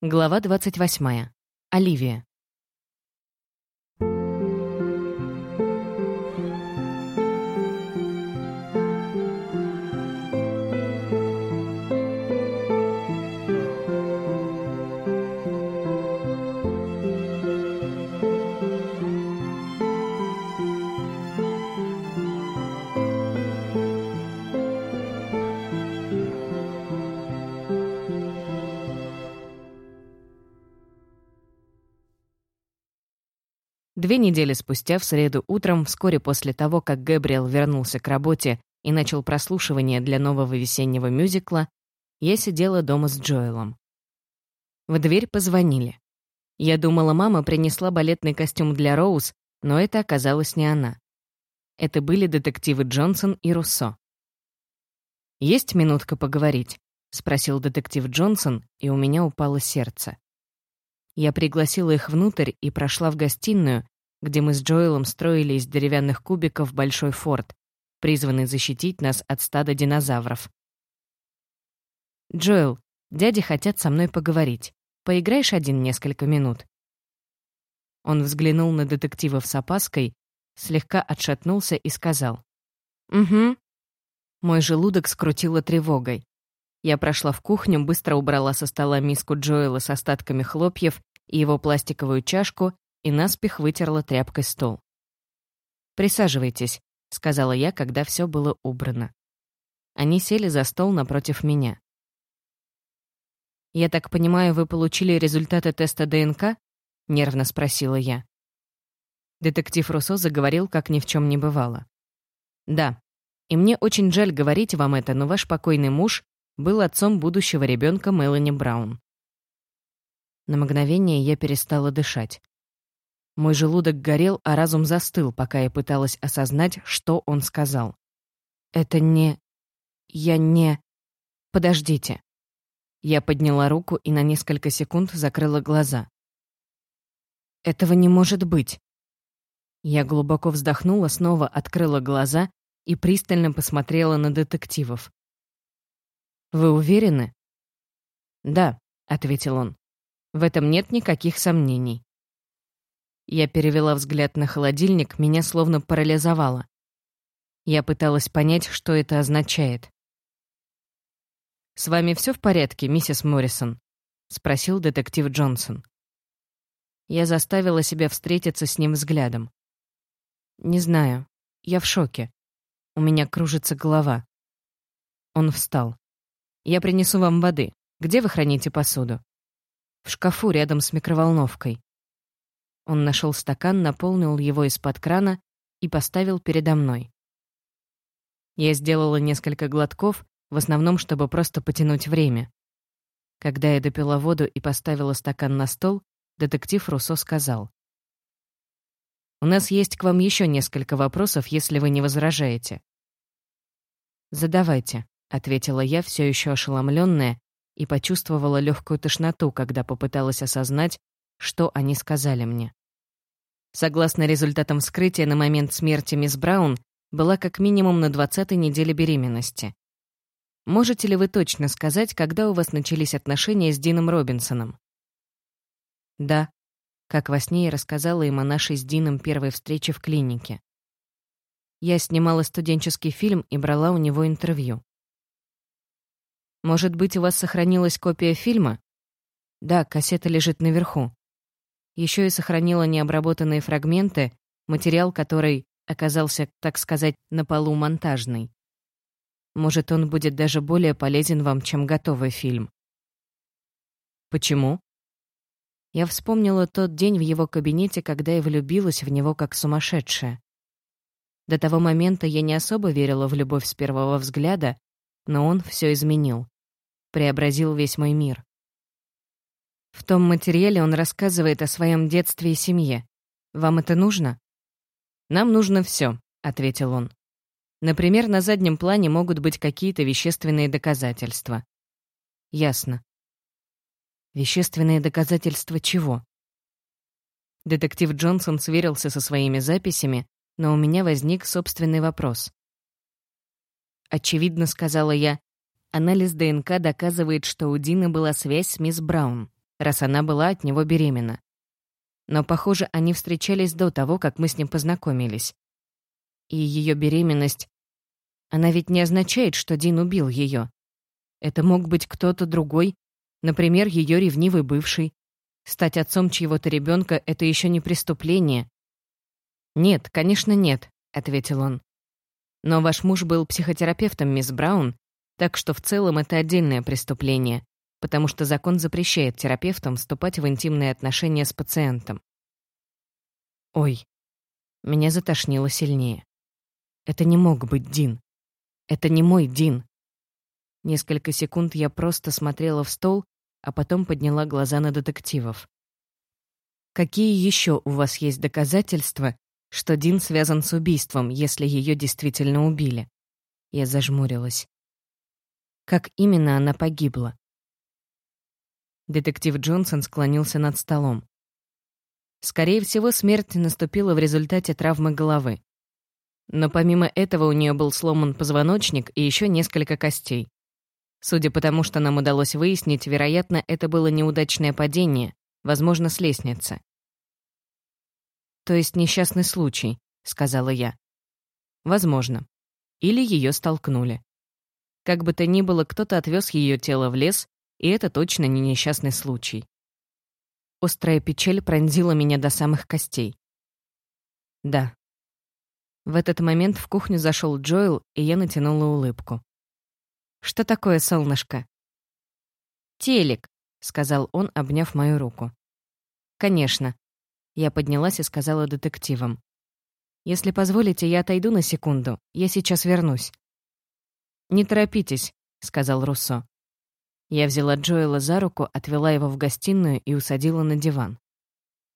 Глава 28. Оливия. Две недели спустя, в среду утром, вскоре после того, как Гэбриэл вернулся к работе и начал прослушивание для нового весеннего мюзикла, я сидела дома с Джоэлом. В дверь позвонили. Я думала, мама принесла балетный костюм для Роуз, но это оказалось не она. Это были детективы Джонсон и Руссо. «Есть минутка поговорить?» — спросил детектив Джонсон, и у меня упало сердце. Я пригласила их внутрь и прошла в гостиную, где мы с Джоэлом строили из деревянных кубиков большой форт, призванный защитить нас от стада динозавров. «Джоэл, дяди хотят со мной поговорить. Поиграешь один несколько минут?» Он взглянул на детектива с опаской, слегка отшатнулся и сказал. «Угу». Мой желудок скрутило тревогой. Я прошла в кухню, быстро убрала со стола миску Джоэла с остатками хлопьев и его пластиковую чашку и наспех вытерла тряпкой стол. «Присаживайтесь», — сказала я, когда все было убрано. Они сели за стол напротив меня. «Я так понимаю, вы получили результаты теста ДНК?» — нервно спросила я. Детектив Руссо заговорил, как ни в чем не бывало. «Да, и мне очень жаль говорить вам это, но ваш покойный муж был отцом будущего ребенка Мелани Браун. На мгновение я перестала дышать. Мой желудок горел, а разум застыл, пока я пыталась осознать, что он сказал. «Это не... Я не... Подождите». Я подняла руку и на несколько секунд закрыла глаза. «Этого не может быть». Я глубоко вздохнула, снова открыла глаза и пристально посмотрела на детективов. «Вы уверены?» «Да», — ответил он. В этом нет никаких сомнений. Я перевела взгляд на холодильник, меня словно парализовало. Я пыталась понять, что это означает. «С вами все в порядке, миссис Моррисон?» — спросил детектив Джонсон. Я заставила себя встретиться с ним взглядом. «Не знаю. Я в шоке. У меня кружится голова». Он встал. «Я принесу вам воды. Где вы храните посуду?» в шкафу рядом с микроволновкой. Он нашел стакан, наполнил его из-под крана и поставил передо мной. Я сделала несколько глотков, в основном, чтобы просто потянуть время. Когда я допила воду и поставила стакан на стол, детектив Руссо сказал. «У нас есть к вам еще несколько вопросов, если вы не возражаете». «Задавайте», — ответила я, все еще ошеломленная, и почувствовала легкую тошноту, когда попыталась осознать, что они сказали мне. Согласно результатам вскрытия, на момент смерти мисс Браун была как минимум на 20-й неделе беременности. Можете ли вы точно сказать, когда у вас начались отношения с Дином Робинсоном? Да, как во сне я рассказала им о нашей с Дином первой встрече в клинике. Я снимала студенческий фильм и брала у него интервью. Может быть, у вас сохранилась копия фильма? Да, кассета лежит наверху. Еще и сохранила необработанные фрагменты, материал, который оказался, так сказать, на полу монтажный. Может, он будет даже более полезен вам, чем готовый фильм. Почему? Я вспомнила тот день в его кабинете, когда я влюбилась в него как сумасшедшая. До того момента я не особо верила в любовь с первого взгляда, но он все изменил. Преобразил весь мой мир. В том материале он рассказывает о своем детстве и семье. Вам это нужно? Нам нужно все, ответил он. Например, на заднем плане могут быть какие-то вещественные доказательства. Ясно. Вещественные доказательства чего? Детектив Джонсон сверился со своими записями, но у меня возник собственный вопрос. Очевидно, сказала я, анализ ДНК доказывает, что у Дины была связь с мисс Браун. Раз она была от него беременна. Но, похоже, они встречались до того, как мы с ним познакомились. И ее беременность... Она ведь не означает, что Дин убил ее. Это мог быть кто-то другой, например, ее ревнивый бывший. Стать отцом чьего-то ребенка — это еще не преступление. «Нет, конечно, нет», — ответил он. «Но ваш муж был психотерапевтом, мисс Браун, так что в целом это отдельное преступление, потому что закон запрещает терапевтам вступать в интимные отношения с пациентом. Ой, меня затошнило сильнее. Это не мог быть Дин. Это не мой Дин. Несколько секунд я просто смотрела в стол, а потом подняла глаза на детективов. Какие еще у вас есть доказательства, что Дин связан с убийством, если ее действительно убили? Я зажмурилась. Как именно она погибла? Детектив Джонсон склонился над столом. Скорее всего, смерть наступила в результате травмы головы. Но помимо этого у нее был сломан позвоночник и еще несколько костей. Судя по тому, что нам удалось выяснить, вероятно, это было неудачное падение, возможно, с лестницы. «То есть несчастный случай», — сказала я. «Возможно. Или ее столкнули. Как бы то ни было, кто-то отвез ее тело в лес, и это точно не несчастный случай. Острая печаль пронзила меня до самых костей. Да. В этот момент в кухню зашел Джоэл, и я натянула улыбку. «Что такое, солнышко?» «Телек», — сказал он, обняв мою руку. «Конечно». Я поднялась и сказала детективам. «Если позволите, я отойду на секунду. Я сейчас вернусь». «Не торопитесь», — сказал Руссо. Я взяла Джоэла за руку, отвела его в гостиную и усадила на диван.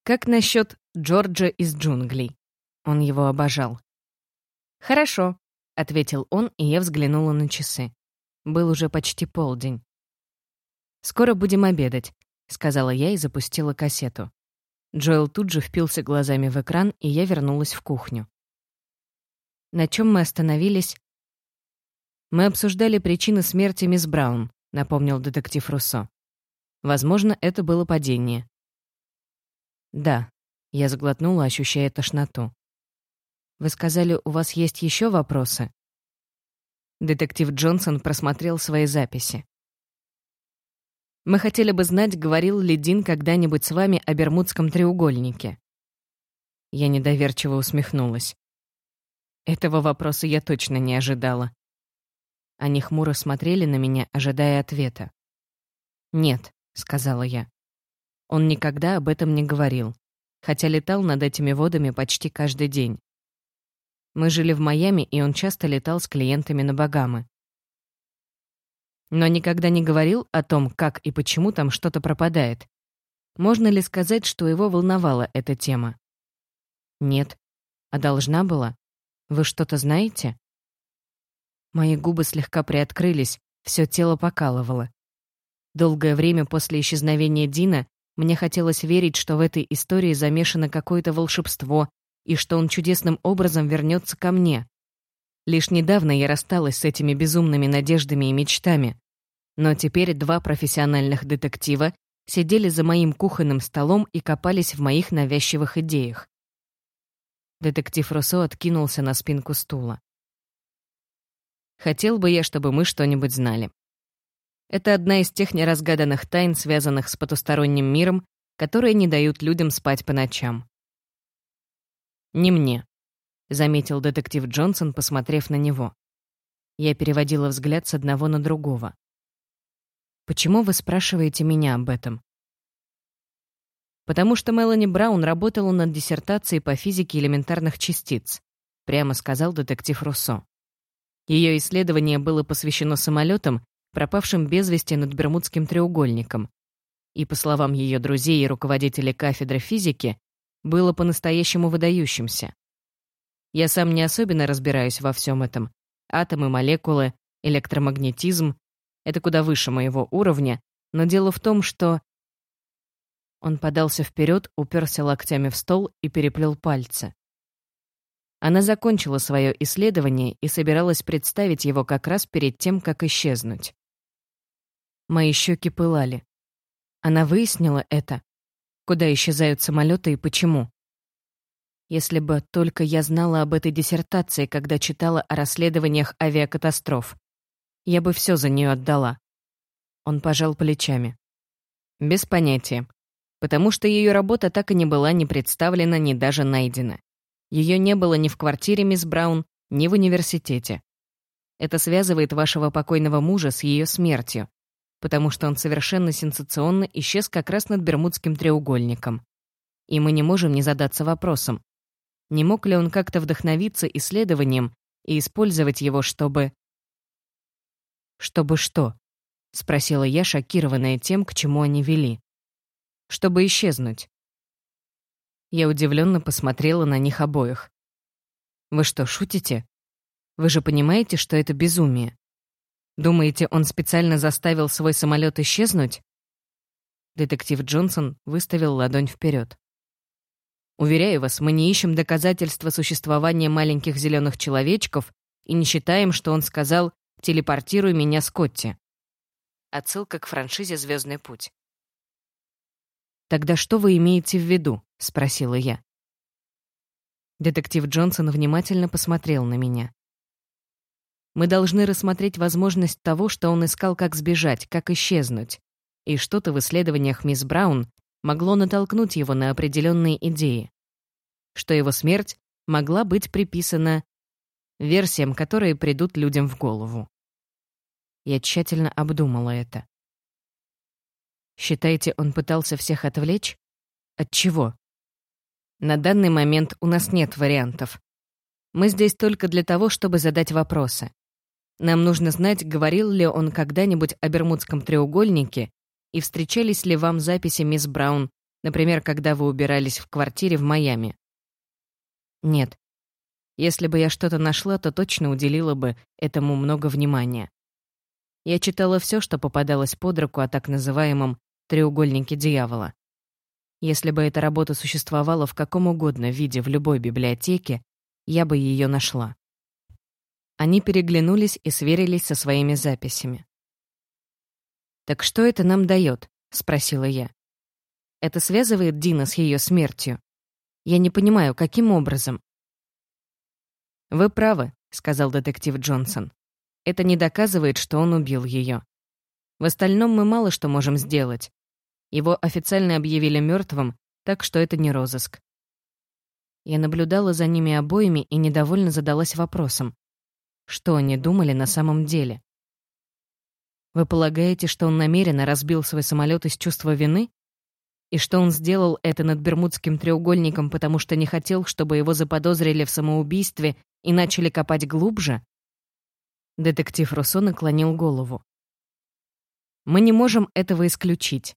«Как насчет Джорджа из джунглей?» Он его обожал. «Хорошо», — ответил он, и я взглянула на часы. Был уже почти полдень. «Скоро будем обедать», — сказала я и запустила кассету. Джоэл тут же впился глазами в экран, и я вернулась в кухню. На чем мы остановились, «Мы обсуждали причины смерти мисс Браун», — напомнил детектив Руссо. «Возможно, это было падение». «Да», — я сглотнула, ощущая тошноту. «Вы сказали, у вас есть еще вопросы?» Детектив Джонсон просмотрел свои записи. «Мы хотели бы знать, говорил ли Дин когда-нибудь с вами о Бермудском треугольнике». Я недоверчиво усмехнулась. Этого вопроса я точно не ожидала. Они хмуро смотрели на меня, ожидая ответа. «Нет», — сказала я. Он никогда об этом не говорил, хотя летал над этими водами почти каждый день. Мы жили в Майами, и он часто летал с клиентами на Багамы. Но никогда не говорил о том, как и почему там что-то пропадает. Можно ли сказать, что его волновала эта тема? Нет. А должна была? Вы что-то знаете? Мои губы слегка приоткрылись, все тело покалывало. Долгое время после исчезновения Дина мне хотелось верить, что в этой истории замешано какое-то волшебство и что он чудесным образом вернется ко мне. Лишь недавно я рассталась с этими безумными надеждами и мечтами. Но теперь два профессиональных детектива сидели за моим кухонным столом и копались в моих навязчивых идеях. Детектив Руссо откинулся на спинку стула. Хотел бы я, чтобы мы что-нибудь знали. Это одна из тех неразгаданных тайн, связанных с потусторонним миром, которые не дают людям спать по ночам. «Не мне», — заметил детектив Джонсон, посмотрев на него. Я переводила взгляд с одного на другого. «Почему вы спрашиваете меня об этом?» «Потому что Мелани Браун работала над диссертацией по физике элементарных частиц», прямо сказал детектив Руссо. Ее исследование было посвящено самолетам, пропавшим без вести над Бермудским треугольником. И, по словам ее друзей и руководителя кафедры физики, было по-настоящему выдающимся. Я сам не особенно разбираюсь во всем этом. Атомы, молекулы, электромагнетизм — это куда выше моего уровня, но дело в том, что... Он подался вперед, уперся локтями в стол и переплел пальцы. Она закончила свое исследование и собиралась представить его как раз перед тем, как исчезнуть. Мои щеки пылали. Она выяснила это. Куда исчезают самолеты и почему? Если бы только я знала об этой диссертации, когда читала о расследованиях авиакатастроф. Я бы все за нее отдала. Он пожал плечами. Без понятия. Потому что ее работа так и не была ни представлена, ни даже найдена. Ее не было ни в квартире мисс Браун, ни в университете. Это связывает вашего покойного мужа с ее смертью, потому что он совершенно сенсационно исчез как раз над Бермудским треугольником. И мы не можем не задаться вопросом, не мог ли он как-то вдохновиться исследованием и использовать его, чтобы... «Чтобы что?» — спросила я, шокированная тем, к чему они вели. «Чтобы исчезнуть». Я удивленно посмотрела на них обоих. «Вы что, шутите? Вы же понимаете, что это безумие?» Думаете, он специально заставил свой самолет исчезнуть? Детектив Джонсон выставил ладонь вперед. Уверяю вас, мы не ищем доказательства существования маленьких зеленых человечков и не считаем, что он сказал «телепортируй меня, Скотти». Отсылка к франшизе «Звездный путь». «Тогда что вы имеете в виду?» — спросила я. Детектив Джонсон внимательно посмотрел на меня. Мы должны рассмотреть возможность того, что он искал, как сбежать, как исчезнуть. И что-то в исследованиях мисс Браун могло натолкнуть его на определенные идеи. Что его смерть могла быть приписана версиям, которые придут людям в голову. Я тщательно обдумала это. Считаете, он пытался всех отвлечь? От чего? На данный момент у нас нет вариантов. Мы здесь только для того, чтобы задать вопросы. Нам нужно знать, говорил ли он когда-нибудь о Бермудском треугольнике и встречались ли вам записи мисс Браун, например, когда вы убирались в квартире в Майами. Нет. Если бы я что-то нашла, то точно уделила бы этому много внимания. Я читала все, что попадалось под руку о так называемом «треугольнике дьявола». Если бы эта работа существовала в каком угодно виде в любой библиотеке, я бы ее нашла. Они переглянулись и сверились со своими записями. «Так что это нам дает?» — спросила я. «Это связывает Дина с ее смертью? Я не понимаю, каким образом?» «Вы правы», — сказал детектив Джонсон. «Это не доказывает, что он убил ее. В остальном мы мало что можем сделать. Его официально объявили мертвым, так что это не розыск». Я наблюдала за ними обоими и недовольно задалась вопросом. Что они думали на самом деле? Вы полагаете, что он намеренно разбил свой самолет из чувства вины? И что он сделал это над Бермудским треугольником, потому что не хотел, чтобы его заподозрили в самоубийстве и начали копать глубже? Детектив Руссо наклонил голову. Мы не можем этого исключить.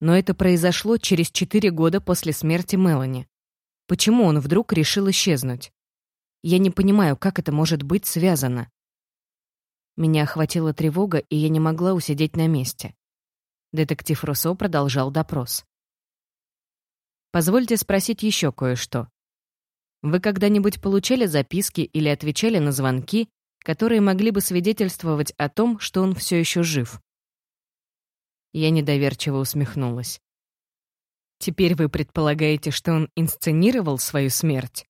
Но это произошло через четыре года после смерти Мелани. Почему он вдруг решил исчезнуть? Я не понимаю, как это может быть связано. Меня охватила тревога, и я не могла усидеть на месте. Детектив Руссо продолжал допрос. «Позвольте спросить еще кое-что. Вы когда-нибудь получали записки или отвечали на звонки, которые могли бы свидетельствовать о том, что он все еще жив?» Я недоверчиво усмехнулась. «Теперь вы предполагаете, что он инсценировал свою смерть?»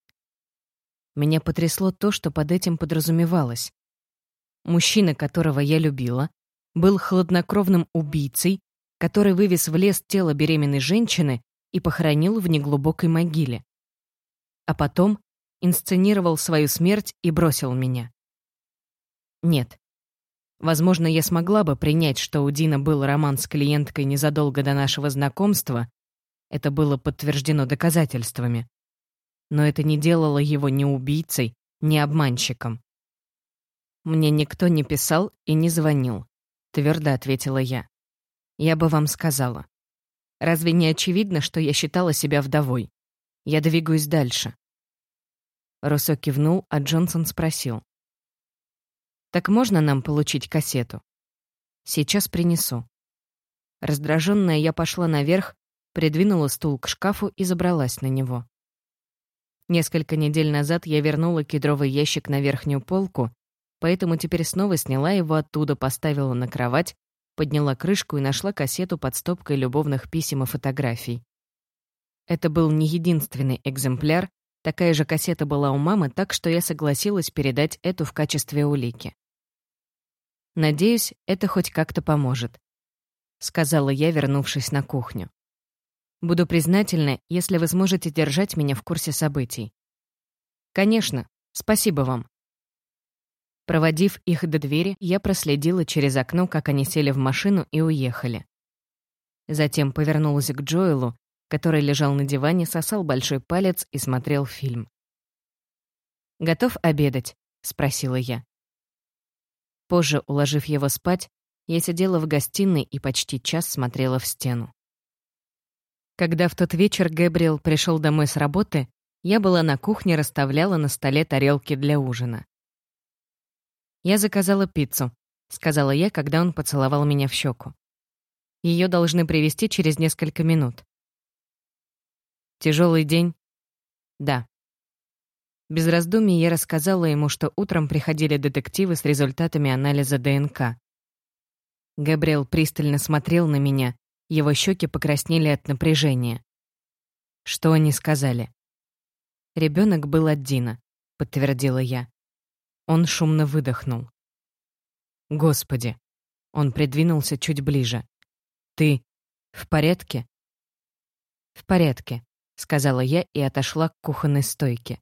Меня потрясло то, что под этим подразумевалось. Мужчина, которого я любила, был хладнокровным убийцей, который вывез в лес тело беременной женщины и похоронил в неглубокой могиле. А потом инсценировал свою смерть и бросил меня. Нет. Возможно, я смогла бы принять, что у Дина был роман с клиенткой незадолго до нашего знакомства. Это было подтверждено доказательствами но это не делало его ни убийцей, ни обманщиком. «Мне никто не писал и не звонил», — твердо ответила я. «Я бы вам сказала. Разве не очевидно, что я считала себя вдовой? Я двигаюсь дальше». Руссо кивнул, а Джонсон спросил. «Так можно нам получить кассету?» «Сейчас принесу». Раздраженная, я пошла наверх, придвинула стул к шкафу и забралась на него. Несколько недель назад я вернула кедровый ящик на верхнюю полку, поэтому теперь снова сняла его оттуда, поставила на кровать, подняла крышку и нашла кассету под стопкой любовных писем и фотографий. Это был не единственный экземпляр, такая же кассета была у мамы, так что я согласилась передать эту в качестве улики. «Надеюсь, это хоть как-то поможет», — сказала я, вернувшись на кухню. «Буду признательна, если вы сможете держать меня в курсе событий». «Конечно, спасибо вам», Проводив их до двери, я проследила через окно, как они сели в машину и уехали. Затем повернулась к Джоэлу, который лежал на диване, сосал большой палец и смотрел фильм. «Готов обедать?» — спросила я. Позже, уложив его спать, я сидела в гостиной и почти час смотрела в стену. Когда в тот вечер Гэбриэл пришел домой с работы, я была на кухне, расставляла на столе тарелки для ужина. «Я заказала пиццу», — сказала я, когда он поцеловал меня в щеку. Ее должны привезти через несколько минут. Тяжелый день? Да. Без раздумий я рассказала ему, что утром приходили детективы с результатами анализа ДНК. Габриэл пристально смотрел на меня, его щеки покраснели от напряжения. Что они сказали? Ребенок был от Дина, подтвердила я. Он шумно выдохнул. «Господи!» Он придвинулся чуть ближе. «Ты в порядке?» «В порядке», — сказала я и отошла к кухонной стойке.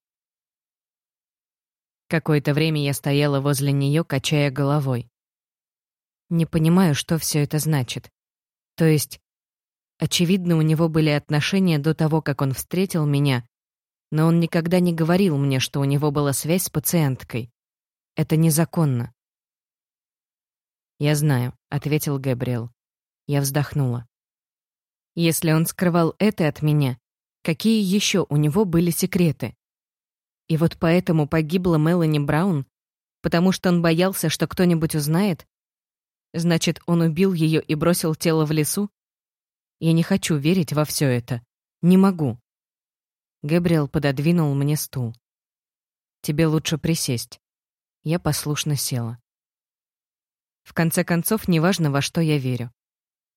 Какое-то время я стояла возле нее, качая головой. Не понимаю, что все это значит. То есть, очевидно, у него были отношения до того, как он встретил меня, но он никогда не говорил мне, что у него была связь с пациенткой. Это незаконно. «Я знаю», — ответил Габриэл. Я вздохнула. Если он скрывал это от меня, какие еще у него были секреты? И вот поэтому погибла Мелани Браун, потому что он боялся, что кто-нибудь узнает? Значит, он убил ее и бросил тело в лесу? Я не хочу верить во все это. Не могу. Габриэл пододвинул мне стул. Тебе лучше присесть. Я послушно села. В конце концов, неважно, во что я верю.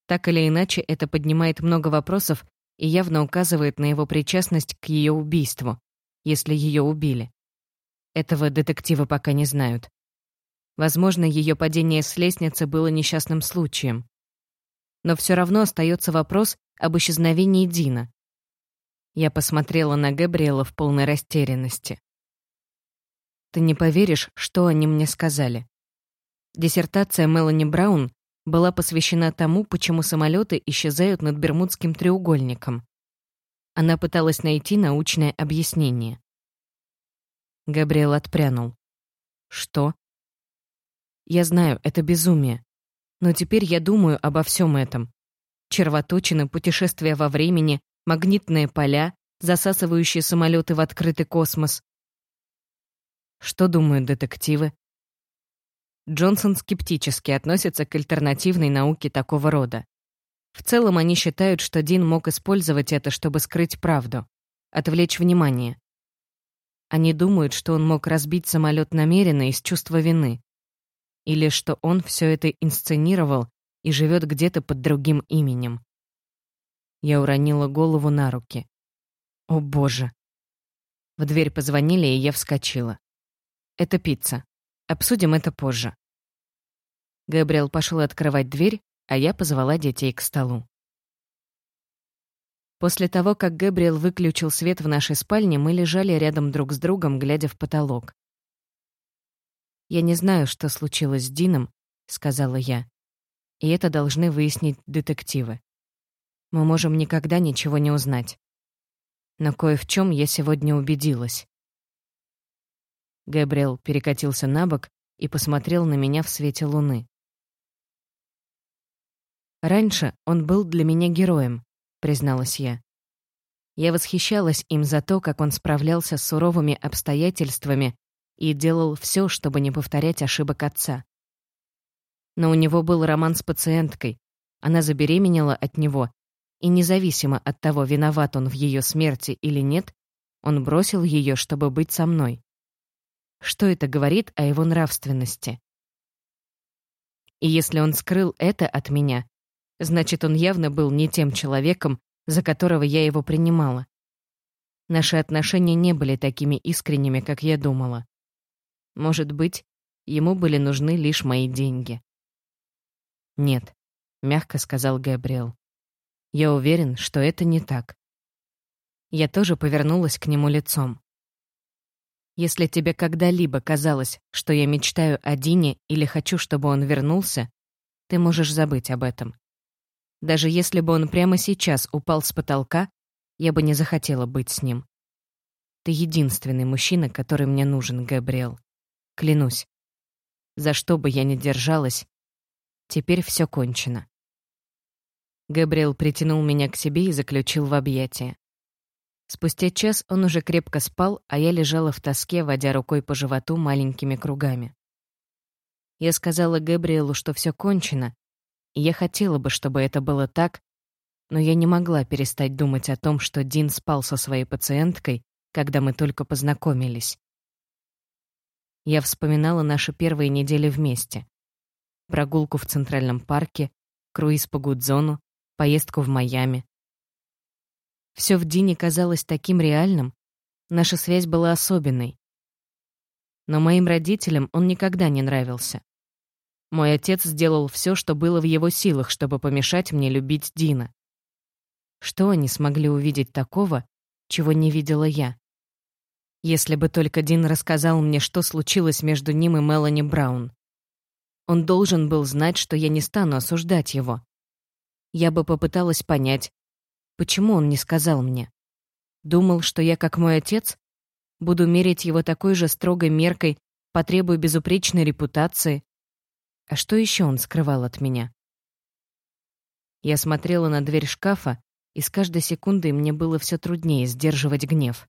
Так или иначе, это поднимает много вопросов и явно указывает на его причастность к ее убийству, если ее убили. Этого детективы пока не знают. Возможно, ее падение с лестницы было несчастным случаем. Но все равно остается вопрос об исчезновении Дина. Я посмотрела на Габриэла в полной растерянности. Ты не поверишь, что они мне сказали. Диссертация Мелани Браун была посвящена тому, почему самолеты исчезают над Бермудским треугольником. Она пыталась найти научное объяснение. Габриэл отпрянул. «Что?» «Я знаю, это безумие. Но теперь я думаю обо всем этом. Червоточины, путешествия во времени, магнитные поля, засасывающие самолеты в открытый космос. Что думают детективы? Джонсон скептически относится к альтернативной науке такого рода. В целом они считают, что Дин мог использовать это, чтобы скрыть правду, отвлечь внимание. Они думают, что он мог разбить самолет намеренно из чувства вины. Или что он все это инсценировал и живет где-то под другим именем. Я уронила голову на руки. О боже. В дверь позвонили, и я вскочила. Это пицца. Обсудим это позже. Габриэл пошел открывать дверь, а я позвала детей к столу. После того, как Габриэл выключил свет в нашей спальне, мы лежали рядом друг с другом, глядя в потолок. «Я не знаю, что случилось с Дином», — сказала я. «И это должны выяснить детективы. Мы можем никогда ничего не узнать. Но кое в чем я сегодня убедилась. Габриэл перекатился на бок и посмотрел на меня в свете луны. «Раньше он был для меня героем», — призналась я. Я восхищалась им за то, как он справлялся с суровыми обстоятельствами и делал все, чтобы не повторять ошибок отца. Но у него был роман с пациенткой, она забеременела от него, и независимо от того, виноват он в ее смерти или нет, он бросил ее, чтобы быть со мной. Что это говорит о его нравственности? И если он скрыл это от меня, значит, он явно был не тем человеком, за которого я его принимала. Наши отношения не были такими искренними, как я думала. Может быть, ему были нужны лишь мои деньги. «Нет», — мягко сказал Габриэл. «Я уверен, что это не так». Я тоже повернулась к нему лицом. Если тебе когда-либо казалось, что я мечтаю о Дине или хочу, чтобы он вернулся, ты можешь забыть об этом. Даже если бы он прямо сейчас упал с потолка, я бы не захотела быть с ним. Ты единственный мужчина, который мне нужен, Габриэл. Клянусь. За что бы я ни держалась, теперь все кончено. Габриэл притянул меня к себе и заключил в объятия. Спустя час он уже крепко спал, а я лежала в тоске, водя рукой по животу маленькими кругами. Я сказала Габриэлу, что все кончено, и я хотела бы, чтобы это было так, но я не могла перестать думать о том, что Дин спал со своей пациенткой, когда мы только познакомились. Я вспоминала наши первые недели вместе. Прогулку в Центральном парке, круиз по Гудзону, поездку в Майами. Все в Дине казалось таким реальным, наша связь была особенной. Но моим родителям он никогда не нравился. Мой отец сделал все, что было в его силах, чтобы помешать мне любить Дина. Что они смогли увидеть такого, чего не видела я? Если бы только Дин рассказал мне, что случилось между ним и Мелани Браун. Он должен был знать, что я не стану осуждать его. Я бы попыталась понять, Почему он не сказал мне? Думал, что я, как мой отец, буду мерить его такой же строгой меркой, потребую безупречной репутации. А что еще он скрывал от меня? Я смотрела на дверь шкафа, и с каждой секундой мне было все труднее сдерживать гнев.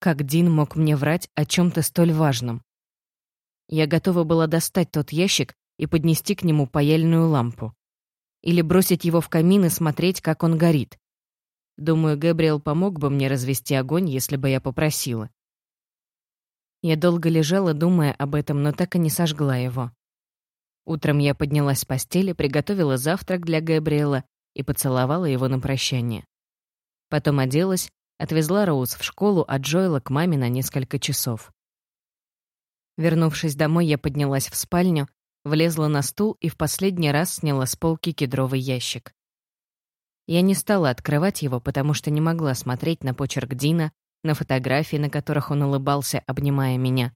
Как Дин мог мне врать о чем-то столь важном? Я готова была достать тот ящик и поднести к нему паяльную лампу или бросить его в камин и смотреть, как он горит. Думаю, Гэбриэл помог бы мне развести огонь, если бы я попросила. Я долго лежала, думая об этом, но так и не сожгла его. Утром я поднялась с постели, приготовила завтрак для Гэбриэла и поцеловала его на прощание. Потом оделась, отвезла Роуз в школу, а Джоэла к маме на несколько часов. Вернувшись домой, я поднялась в спальню, влезла на стул и в последний раз сняла с полки кедровый ящик. Я не стала открывать его, потому что не могла смотреть на почерк Дина, на фотографии, на которых он улыбался, обнимая меня.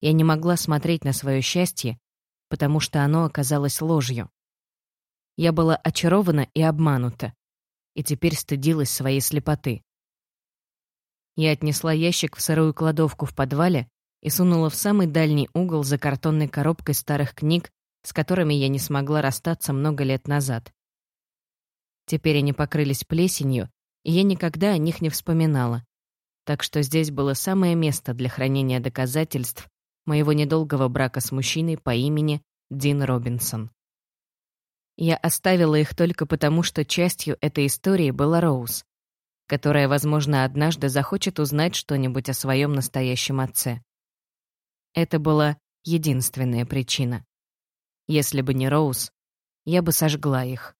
Я не могла смотреть на свое счастье, потому что оно оказалось ложью. Я была очарована и обманута, и теперь стыдилась своей слепоты. Я отнесла ящик в сырую кладовку в подвале и сунула в самый дальний угол за картонной коробкой старых книг, с которыми я не смогла расстаться много лет назад. Теперь они покрылись плесенью, и я никогда о них не вспоминала. Так что здесь было самое место для хранения доказательств моего недолгого брака с мужчиной по имени Дин Робинсон. Я оставила их только потому, что частью этой истории была Роуз, которая, возможно, однажды захочет узнать что-нибудь о своем настоящем отце. Это была единственная причина. Если бы не Роуз, я бы сожгла их.